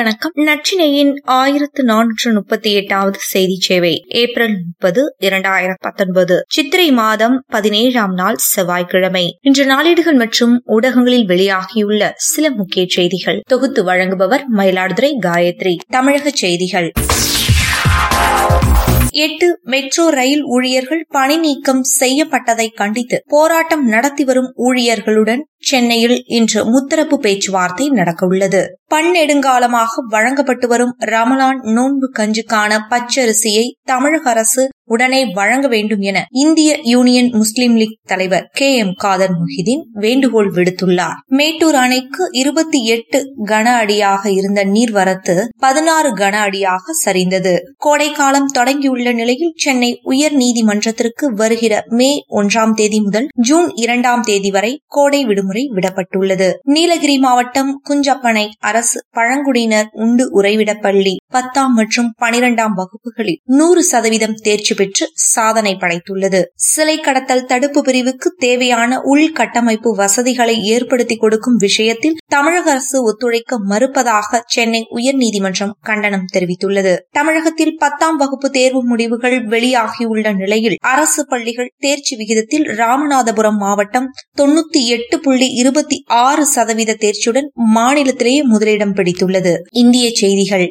வணக்கம். நச்சினையின் ஆயிரத்து நானூற்று முப்பத்தி எட்டாவது செய்தி சேவை ஏப்ரல் முப்பது இரண்டாயிரத்து பத்தொன்பது சித்திரை மாதம் பதினேழாம் நாள் செவ்வாய்க்கிழமை. இன்று நாளேடுகள் மற்றும் ஊடகங்களில் வெளியாகியுள்ள சில முக்கிய செய்திகள். தொகுத்து வழங்குபவர் மயிலாடுதுறை காயத்ரி. தமிழக செய்திகள். எட்டு மெட்ரோ ரயில் ஊழியர்கள் பணி நீக்கம் செய்யப்பட்டதை கண்டித்து போராட்டம் நடத்தி வரும் ஊழியர்களுடன் சென்னையில் இன்று முத்தரப்பு பேச்சுவார்த்தை நடக்கவுள்ளது. பன்னெடுங்காலமாக வழங்கப்பட்டு வரும் ரமலான் நோன்பு கஞ்சுக்கான பச்சரிசியை தமிழக அரசு உடனே வழங்க வேண்டும் என இந்திய யூனியன் முஸ்லீம் லீக் தலைவர் கே எம் காதர் முஹிதீன் வேண்டுகோள் விடுத்துள்ளார். மேட்டூர் அணைக்கு இருபத்தி எட்டு கன அடியாக இருந்த நீர்வரத்து பதினாறு கன அடியாக சரிந்தது. கோடைக்காலம் தொடங்கியுள்ள நிலையில் சென்னை உயர் நீதிமன்றத்திற்கு வருகிற மே ஒன்றாம் தேதி முதல் ஜூன் இரண்டாம் தேதி வரை கோடை விடுமுறை விடப்பட்டுள்ளது. நீலகிரி மாவட்டம் குஞ்சப்பனை அரசு பழங்குடியினர் உண்டு உறைவிட பள்ளி பத்தாம் மற்றும் பனிரெண்டாம் வகுப்புகளில் நூறு சதவீதம் தேர்ச்சி பெற்று சாதனை படைத்துள்ளது. சிலை கடத்தல் தடுப்பு பிரிவுக்கு தேவையான உள்கட்டமைப்பு வசதிகளை ஏற்படுத்தி கொடுக்கும் விஷயத்தில் தமிழக அரசு ஒத்துழைக்க மறுப்பதாக சென்னை உயர்நீதிமன்றம் கண்டனம் தெரிவித்துள்ளது. தமிழகத்தில் பத்தாம் வகுப்பு தேர்வு முடிவுகள் வெளியாகியுள்ள நிலையில் அரசு பள்ளிகள் தேர்ச்சி விகிதத்தில் ராமநாதபுரம் மாவட்டம் தொண்ணூத்தி எட்டு புள்ளி இருபத்தி ஆறு சதவீத தேர்ச்சியுடன் மாநிலத்திலேயே முதலிடம் பிடித்துள்ளது. இந்திய செய்திகள்.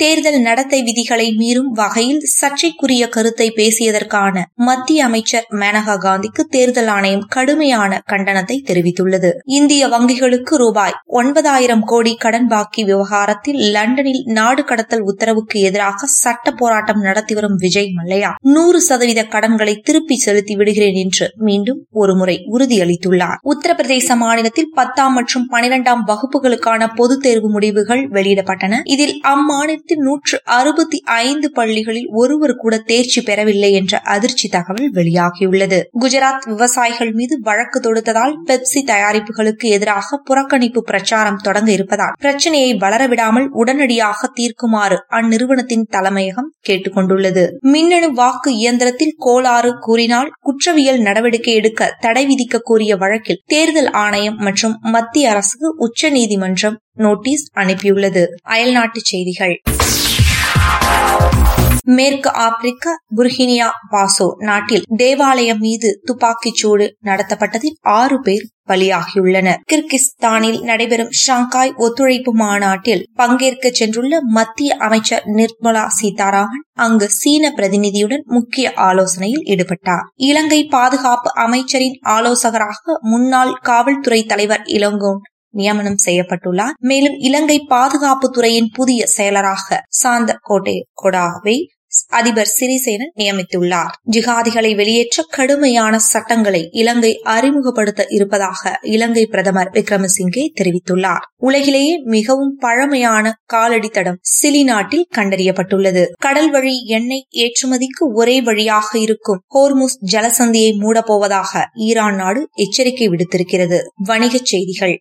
தேர்தல் நடத்தை விதிகளை மீறும் வகையில் சர்ச்சைக்குரிய கருத்தை பேசியதற்கான மத்திய அமைச்சர் மேனகா காந்திக்கு தேர்தல் ஆணையம் கடுமையான கண்டனத்தை தெரிவித்துள்ளது. இந்திய வங்கிகளுக்கு ரூபாய் ஒன்பதாயிரம் கோடி கடன் பாக்கி விவகாரத்தில் லண்டனில் நாடு கடத்தல் உத்தரவுக்கு எதிராக சட்ட போராட்டம் நடத்தி வரும் விஜய் மல்லையா நூறு சதவீத கடன்களை திருப்பி செலுத்தி விடுகிறேன் என்று மீண்டும் ஒருமுறை உறுதியளித்துள்ளார். உத்தரப்பிரதேச மாநிலத்தில் பத்தாம் மற்றும் பனிரெண்டாம் வகுப்புகளுக்கான பொதுத் தேர்வு முடிவுகள் வெளியிடப்பட்டன. இதில் அம்மாநில அம்மாநிலத்தில் நூற்று அறுபத்தி ஐந்து பள்ளிகளில் ஒருவர் கூட தேர்ச்சி பெறவில்லை என்ற அதிர்ச்சி தகவல் வெளியாகியுள்ளது. குஜராத் விவசாயிகள் மீது வழக்கு தொடுத்ததால் பெப்சி தயாரிப்புகளுக்கு எதிராக புறக்கணிப்பு பிரச்சாரம் தொடங்க இருப்பதால் பிரச்சனையை வளரவிடாமல் உடனடியாக தீர்க்குமாறு அந்நிறுவனத்தின் தலைமையகம் கேட்டுக் கொண்டுள்ளது மின்னணு வாக்கு இயந்திரத்தில் கோளாறு கூறினால் குற்றவியல் நடவடிக்கை எடுக்க தடை விதிக்க கோரிய வழக்கில் தேர்தல் ஆணையம் மற்றும் மத்திய அரசுக்கு உச்சநீதிமன்றம் நோட்டீஸ் அனுப்பியுள்ளது. அயல்நாட்டு செய்திகள். மேற்கு ஆப்பிரிக்க புர்கினியா பாசோ நாட்டில் தேவாலயம் மீது துப்பாக்கிச் சூடு நடத்தப்பட்டதில் ஆறு பேர் பலியாகியுள்ளனர். கிர்கிஸ்தானில் நடைபெறும் ஷாங்காய் ஒத்துழைப்பு மாநாட்டில் பங்கேற்க சென்றுள்ள மத்திய அமைச்சர் நிர்மலா சீதாராமன் அங்கு சீன பிரதிநிதியுடன் முக்கிய ஆலோசனையில் ஈடுபட்டார். இலங்கை பாதுகாப்பு அமைச்சரின் ஆலோசகராக முன்னாள் காவல்துறை தலைவர் இளங்கோன் நியமனம் செய்யப்பட்டுள்ளார். மேலும் இலங்கை பாதுகாப்பு துறையின் புதிய செயலராக சாந்த கோட்டே கொடாவை அதிபர் சிறிசேன நியமித்துள்ளார். ஜிகாதிகளை வெளியேற்ற கடுமையான சட்டங்களை இலங்கை அறிமுகப்படுத்த இருப்பதாக இலங்கை பிரதமர் விக்ரமசிங்கே தெரிவித்துள்ளார். உலகிலேயே மிகவும் பழமையான காலடி தடம் சிலி நாட்டில் கண்டறியப்பட்டுள்ளது. கடல் வழி எண்ணெய் ஏற்றுமதிக்கு ஒரே வழியாக இருக்கும் ஹோர்முஸ் ஜலசந்தியை மூடப்போவதாக ஈரான் நாடு எச்சரிக்கை விடுத்திருக்கிறது. வணிகச் செய்திகள்.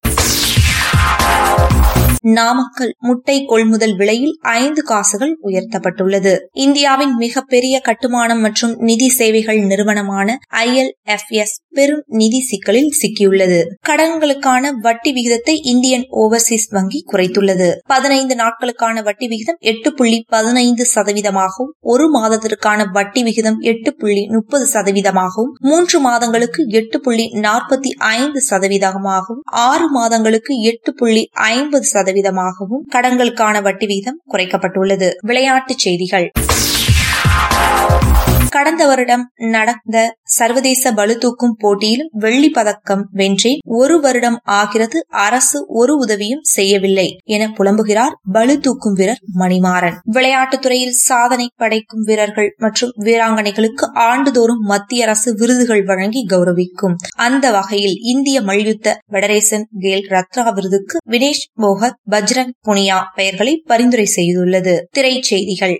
நாமக்கல் முட்டை கொள்முதல் விலையில் ஐந்து காசுகள் உயர்த்தப்பட்டுள்ளது. இந்தியாவின் மிகப்பெரிய கட்டுமானம் மற்றும் நிதி சேவைகள் நிறுவனமான ஐஎல்எஃப்எஸ் பெரும் நிதி சிக்கலில் சிக்கியுள்ளது. கடன்களுக்கான வட்டி விகிதத்தை இந்தியன் ஓவர்சீஸ் வங்கி குறைத்துள்ளது. பதினைந்து நாட்களுக்கான வட்டி விகிதம் எட்டு புள்ளி பதினைந்து சதவீதமாகவும் ஒரு மாதத்திற்கான வட்டி விகிதம் எட்டு புள்ளி முப்பது சதவீதமாகவும் மூன்று மாதங்களுக்கு எட்டு புள்ளி நாற்பத்தி ஐந்து சதவீதமாகவும் ஆறு மாதங்களுக்கு எட்டு புள்ளி ஐம்பது சதவீதமாகவும் கடன்களுக்கான வட்டி வீதம் குறைக்கப்பட்டுள்ளது. விளையாட்டுச் செய்திகள். கடந்த வருடம் நடந்த சர்வதேச பளுதூக்கும் போட்டியில் வெள்ளி பதக்கம் வென்றேன் ஒரு வருடம் ஆகிறது. அரசு ஒரு உதவியும் செய்யவில்லை என புலம்புகிறார் பளுதூக்கும் வீரர் மணிமாறன். விளையாட்டுத்துறையில் சாதனை படைக்கும் வீரர்கள் மற்றும் வீராங்கனைகளுக்கு ஆண்டுதோறும் மத்திய அரசு விருதுகள் வழங்கி கௌரவிக்கும். அந்த வகையில் இந்திய மல்யுத்த பெடரேசன் கேல் ரத்னா விருதுக்கு வினேஷ் போகத் பஜ்ரங் புனியா பெயர்களை பரிந்துரை செய்துள்ளது. திரைச்செய்திகள்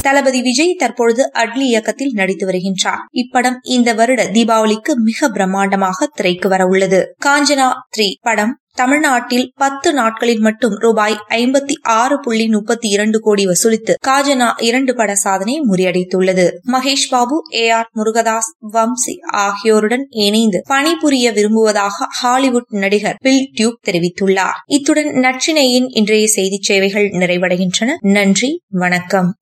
தளபதி விஜய் தற்பொழுது அட்லி இயக்கத்தில் நடித்து வருகின்றார். இப்படம் இந்த வருட தீபாவளிக்கு மிக பிரம்மாண்டமாக திரைக்கு வர உள்ளது. காஞ்சனா த்ரீ படம் தமிழ்நாட்டில் பத்து நாட்களில் மட்டும் ரூபாய் ஐம்பத்தி ஆறு புள்ளி முப்பத்தி இரண்டு கோடி வசூலித்து காஜனா இரண்டு பட சாதனை முறியடித்துள்ளது. மகேஷ் பாபு ஏ ஆர் முருகதாஸ் வம்சி ஆகியோருடன் இணைந்து பணிபுரிய விரும்புவதாக ஹாலிவுட் நடிகர் பில் டியூப் தெரிவித்துள்ளார். இத்துடன் நற்றினையின் இன்றைய செய்திச் சேவைகள் நிறைவடைகின்றன. நன்றி வணக்கம்.